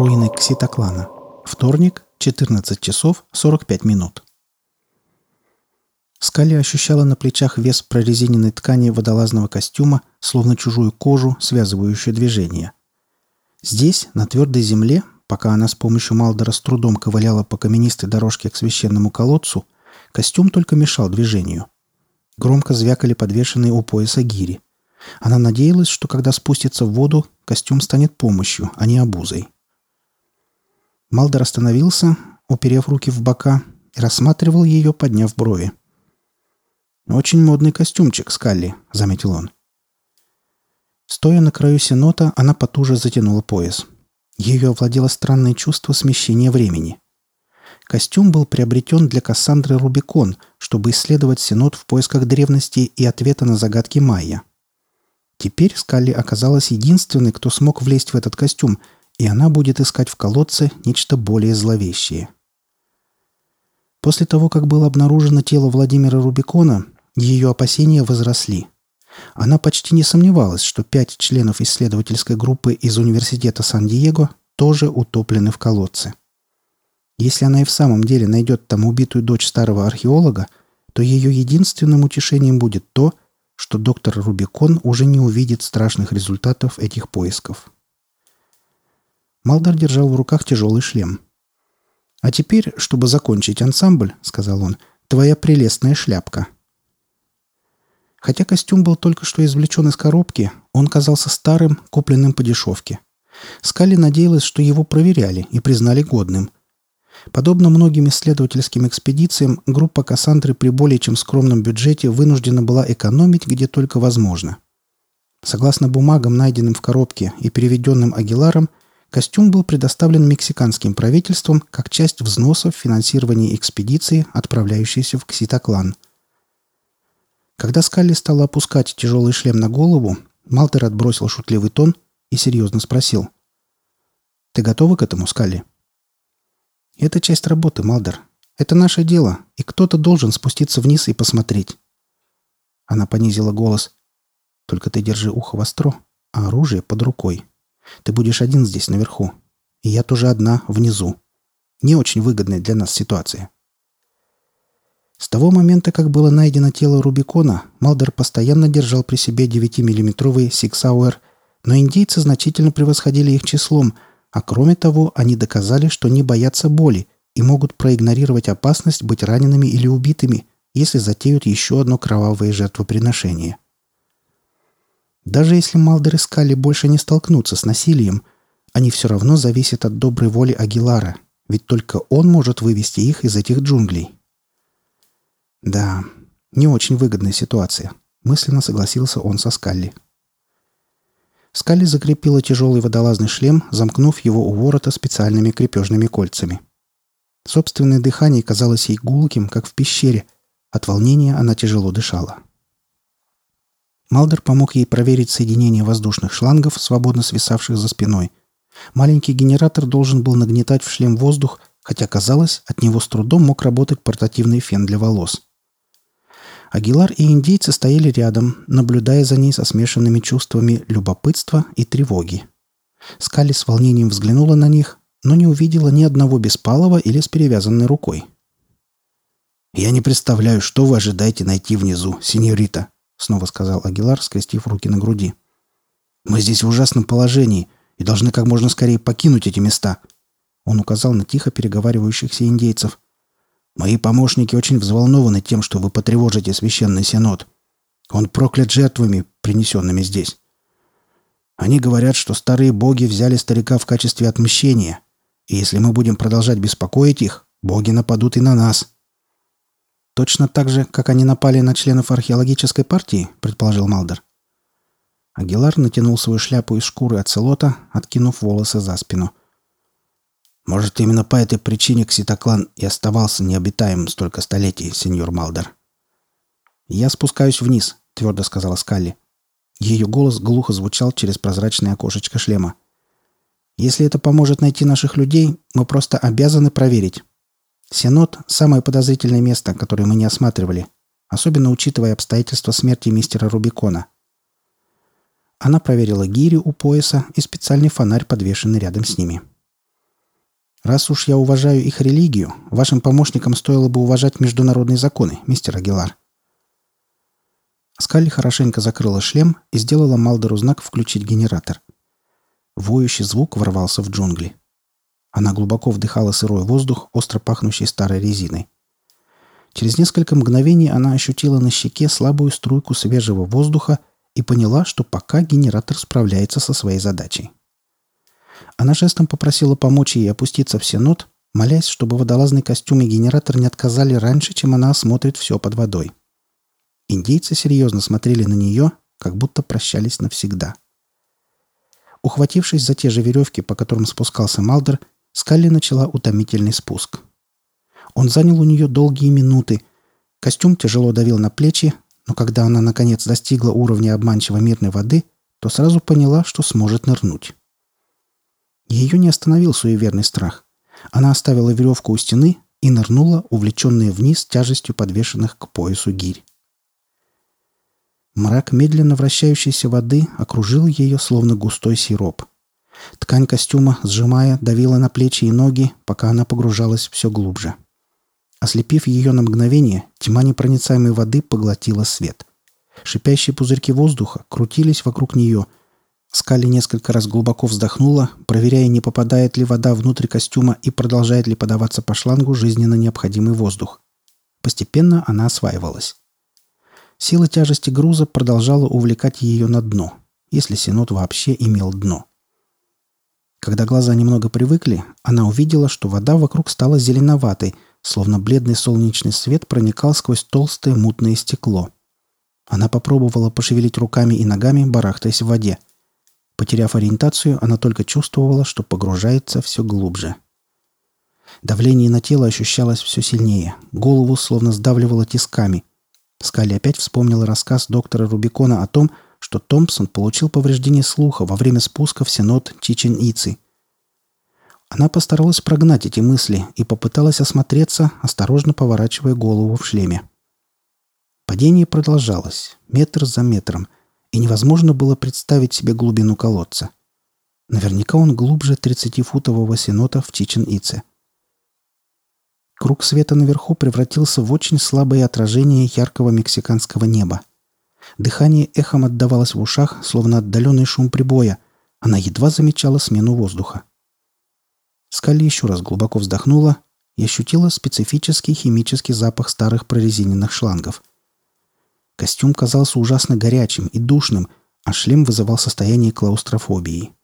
Руины Кситоклана. Вторник, 14 часов 45 минут. Скали ощущала на плечах вес прорезиненной ткани водолазного костюма, словно чужую кожу, связывающую движение. Здесь, на твердой земле, пока она с помощью Малдора с трудом ковыляла по каменистой дорожке к священному колодцу, костюм только мешал движению. Громко звякали подвешенные у пояса гири. Она надеялась, что когда спустится в воду, костюм станет помощью, а не обузой. Малдер остановился, уперев руки в бока, и рассматривал ее, подняв брови. «Очень модный костюмчик, Скалли», — заметил он. Стоя на краю сенота, она потуже затянула пояс. Ее овладело странное чувство смещения времени. Костюм был приобретен для Кассандры Рубикон, чтобы исследовать сенот в поисках древности и ответа на загадки майя. Теперь Скалли оказалась единственной, кто смог влезть в этот костюм — и она будет искать в колодце нечто более зловещее. После того, как было обнаружено тело Владимира Рубикона, ее опасения возросли. Она почти не сомневалась, что пять членов исследовательской группы из Университета Сан-Диего тоже утоплены в колодце. Если она и в самом деле найдет там убитую дочь старого археолога, то ее единственным утешением будет то, что доктор Рубикон уже не увидит страшных результатов этих поисков. Малдор держал в руках тяжелый шлем. «А теперь, чтобы закончить ансамбль», — сказал он, — «твоя прелестная шляпка». Хотя костюм был только что извлечен из коробки, он казался старым, купленным по дешевке. Скали надеялась, что его проверяли и признали годным. Подобно многим исследовательским экспедициям, группа Кассандры при более чем скромном бюджете вынуждена была экономить где только возможно. Согласно бумагам, найденным в коробке и переведенным Агиларом, Костюм был предоставлен мексиканским правительством как часть взносов финансирования экспедиции, отправляющейся в Кситоклан. Когда Скалли стала опускать тяжелый шлем на голову, Малтер отбросил шутливый тон и серьезно спросил. «Ты готова к этому, Скалли?» «Это часть работы, Малдер. Это наше дело, и кто-то должен спуститься вниз и посмотреть». Она понизила голос. «Только ты держи ухо востро, а оружие под рукой». Ты будешь один здесь наверху. И я тоже одна внизу. Не очень выгодная для нас ситуация. С того момента, как было найдено тело Рубикона, Малдер постоянно держал при себе 9-миллиметровый SIG Sauer, но индейцы значительно превосходили их числом, а кроме того, они доказали, что не боятся боли и могут проигнорировать опасность быть ранеными или убитыми, если затеют еще одно кровавое жертвоприношение. Даже если Малдер и Скали больше не столкнутся с насилием, они все равно зависят от доброй воли Агилара, ведь только он может вывести их из этих джунглей. Да, не очень выгодная ситуация, мысленно согласился он со Скалли. Скалли закрепила тяжелый водолазный шлем, замкнув его у ворота специальными крепежными кольцами. Собственное дыхание казалось ей гулким, как в пещере. От волнения она тяжело дышала. Малдер помог ей проверить соединение воздушных шлангов, свободно свисавших за спиной. Маленький генератор должен был нагнетать в шлем воздух, хотя, казалось, от него с трудом мог работать портативный фен для волос. Агилар и индейцы стояли рядом, наблюдая за ней со смешанными чувствами любопытства и тревоги. Скали с волнением взглянула на них, но не увидела ни одного беспалого или с перевязанной рукой. «Я не представляю, что вы ожидаете найти внизу, сеньорита», снова сказал Агилар, скрестив руки на груди. «Мы здесь в ужасном положении и должны как можно скорее покинуть эти места». Он указал на тихо переговаривающихся индейцев. «Мои помощники очень взволнованы тем, что вы потревожите священный синод. Он проклят жертвами, принесенными здесь. Они говорят, что старые боги взяли старика в качестве отмщения, и если мы будем продолжать беспокоить их, боги нападут и на нас. Точно так же, как они напали на членов археологической партии, предположил Малдер. Агилар натянул свою шляпу из шкуры оцелота, откинув волосы за спину. «Может, именно по этой причине Кситоклан и оставался необитаемым столько столетий, сеньор Малдер». «Я спускаюсь вниз», — твердо сказала Скалли. Ее голос глухо звучал через прозрачное окошечко шлема. «Если это поможет найти наших людей, мы просто обязаны проверить, Сенот – самое подозрительное место, которое мы не осматривали, особенно учитывая обстоятельства смерти мистера Рубикона. Она проверила гири у пояса и специальный фонарь, подвешенный рядом с ними. Раз уж я уважаю их религию, вашим помощникам стоило бы уважать международные законы, мистер Агилар. Скалли хорошенько закрыла шлем и сделала Малдеру знак «включить генератор». Воющий звук ворвался в джунгли. Она глубоко вдыхала сырой воздух, остро пахнущий старой резиной. Через несколько мгновений она ощутила на щеке слабую струйку свежего воздуха и поняла, что пока генератор справляется со своей задачей. Она жестом попросила помочь ей опуститься в сенот, молясь, чтобы водолазный костюм и генератор не отказали раньше, чем она осмотрит все под водой. Индейцы серьезно смотрели на нее, как будто прощались навсегда. Ухватившись за те же веревки, по которым спускался Малдер, Скалли начала утомительный спуск. Он занял у нее долгие минуты. Костюм тяжело давил на плечи, но когда она наконец достигла уровня обманчиво мирной воды, то сразу поняла, что сможет нырнуть. Ее не остановил суеверный страх. Она оставила веревку у стены и нырнула, увлеченная вниз тяжестью подвешенных к поясу гирь. Мрак медленно вращающейся воды окружил ее, словно густой сироп. Ткань костюма, сжимая, давила на плечи и ноги, пока она погружалась все глубже. Ослепив ее на мгновение, тьма непроницаемой воды поглотила свет. Шипящие пузырьки воздуха крутились вокруг нее — Скали несколько раз глубоко вздохнула, проверяя, не попадает ли вода внутрь костюма и продолжает ли подаваться по шлангу жизненно необходимый воздух. Постепенно она осваивалась. Сила тяжести груза продолжала увлекать ее на дно, если синод вообще имел дно. Когда глаза немного привыкли, она увидела, что вода вокруг стала зеленоватой, словно бледный солнечный свет проникал сквозь толстое мутное стекло. Она попробовала пошевелить руками и ногами, барахтаясь в воде – Потеряв ориентацию, она только чувствовала, что погружается все глубже. Давление на тело ощущалось все сильнее. Голову словно сдавливало тисками. Скали опять вспомнила рассказ доктора Рубикона о том, что Томпсон получил повреждение слуха во время спуска в Сенот Чичен-Ицы. Она постаралась прогнать эти мысли и попыталась осмотреться, осторожно поворачивая голову в шлеме. Падение продолжалось, метр за метром – и невозможно было представить себе глубину колодца. Наверняка он глубже 30-футового сенота в Чичен-Ице. Круг света наверху превратился в очень слабое отражение яркого мексиканского неба. Дыхание эхом отдавалось в ушах, словно отдаленный шум прибоя. Она едва замечала смену воздуха. Скали еще раз глубоко вздохнула и ощутила специфический химический запах старых прорезиненных шлангов – Костюм казался ужасно горячим и душным, а шлем вызывал состояние клаустрофобии.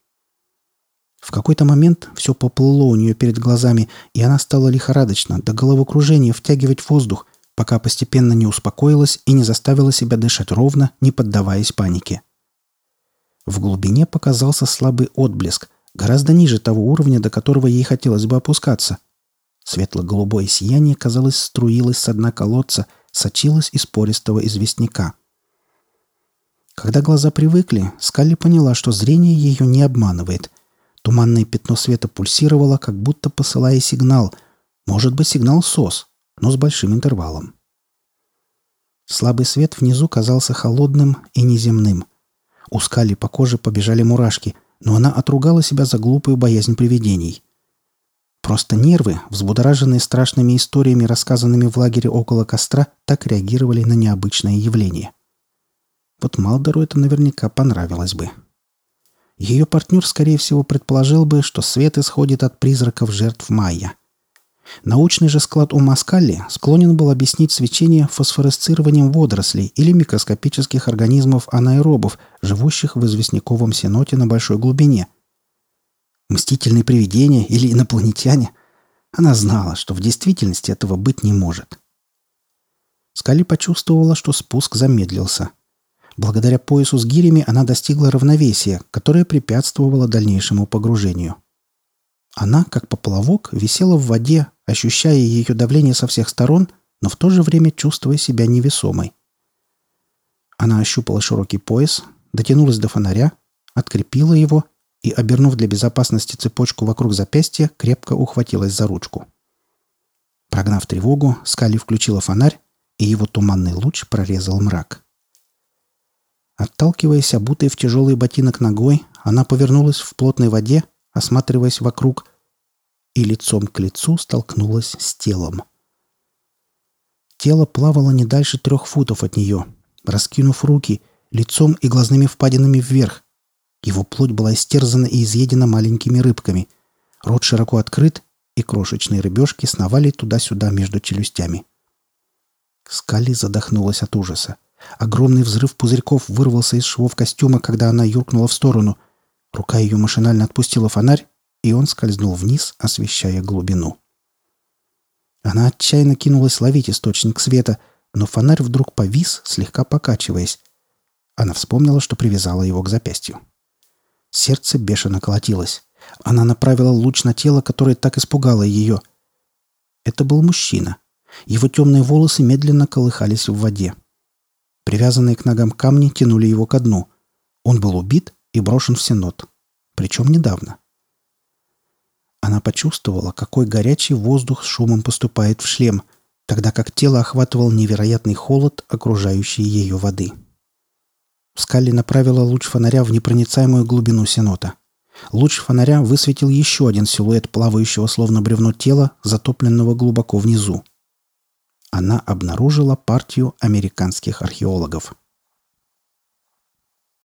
В какой-то момент все поплыло у нее перед глазами, и она стала лихорадочно, до головокружения втягивать воздух, пока постепенно не успокоилась и не заставила себя дышать ровно, не поддаваясь панике. В глубине показался слабый отблеск, гораздо ниже того уровня, до которого ей хотелось бы опускаться. Светло-голубое сияние, казалось, струилось с дна колодца, сочилась из пористого известняка. Когда глаза привыкли, Скалли поняла, что зрение ее не обманывает. Туманное пятно света пульсировало, как будто посылая сигнал. Может быть, сигнал СОС, но с большим интервалом. Слабый свет внизу казался холодным и неземным. У Скалли по коже побежали мурашки, но она отругала себя за глупую боязнь привидений. Просто нервы, взбудораженные страшными историями, рассказанными в лагере около костра, так реагировали на необычное явление. Вот Малдору это наверняка понравилось бы. Ее партнер, скорее всего, предположил бы, что свет исходит от призраков жертв Майя. Научный же склад у Маскалли склонен был объяснить свечение фосфоресцированием водорослей или микроскопических организмов анаэробов, живущих в известняковом сеноте на большой глубине – Мстительные привидения или инопланетяне? Она знала, что в действительности этого быть не может. Скали почувствовала, что спуск замедлился. Благодаря поясу с гирями она достигла равновесия, которое препятствовало дальнейшему погружению. Она, как поплавок, висела в воде, ощущая ее давление со всех сторон, но в то же время чувствуя себя невесомой. Она ощупала широкий пояс, дотянулась до фонаря, открепила его и, обернув для безопасности цепочку вокруг запястья, крепко ухватилась за ручку. Прогнав тревогу, Скали включила фонарь, и его туманный луч прорезал мрак. Отталкиваясь обутой в тяжелый ботинок ногой, она повернулась в плотной воде, осматриваясь вокруг, и лицом к лицу столкнулась с телом. Тело плавало не дальше трех футов от нее, раскинув руки, лицом и глазными впадинами вверх. Его плоть была истерзана и изъедена маленькими рыбками. Рот широко открыт, и крошечные рыбешки сновали туда-сюда между челюстями. Скали задохнулась от ужаса. Огромный взрыв пузырьков вырвался из швов костюма, когда она юркнула в сторону. Рука ее машинально отпустила фонарь, и он скользнул вниз, освещая глубину. Она отчаянно кинулась ловить источник света, но фонарь вдруг повис, слегка покачиваясь. Она вспомнила, что привязала его к запястью. Сердце бешено колотилось. Она направила луч на тело, которое так испугало ее. Это был мужчина. Его темные волосы медленно колыхались в воде. Привязанные к ногам камни тянули его ко дну. Он был убит и брошен в сенот. Причем недавно. Она почувствовала, какой горячий воздух с шумом поступает в шлем, тогда как тело охватывал невероятный холод, окружающей ее воды. Скалли направила луч фонаря в непроницаемую глубину сенота. Луч фонаря высветил еще один силуэт плавающего словно бревно тела, затопленного глубоко внизу. Она обнаружила партию американских археологов –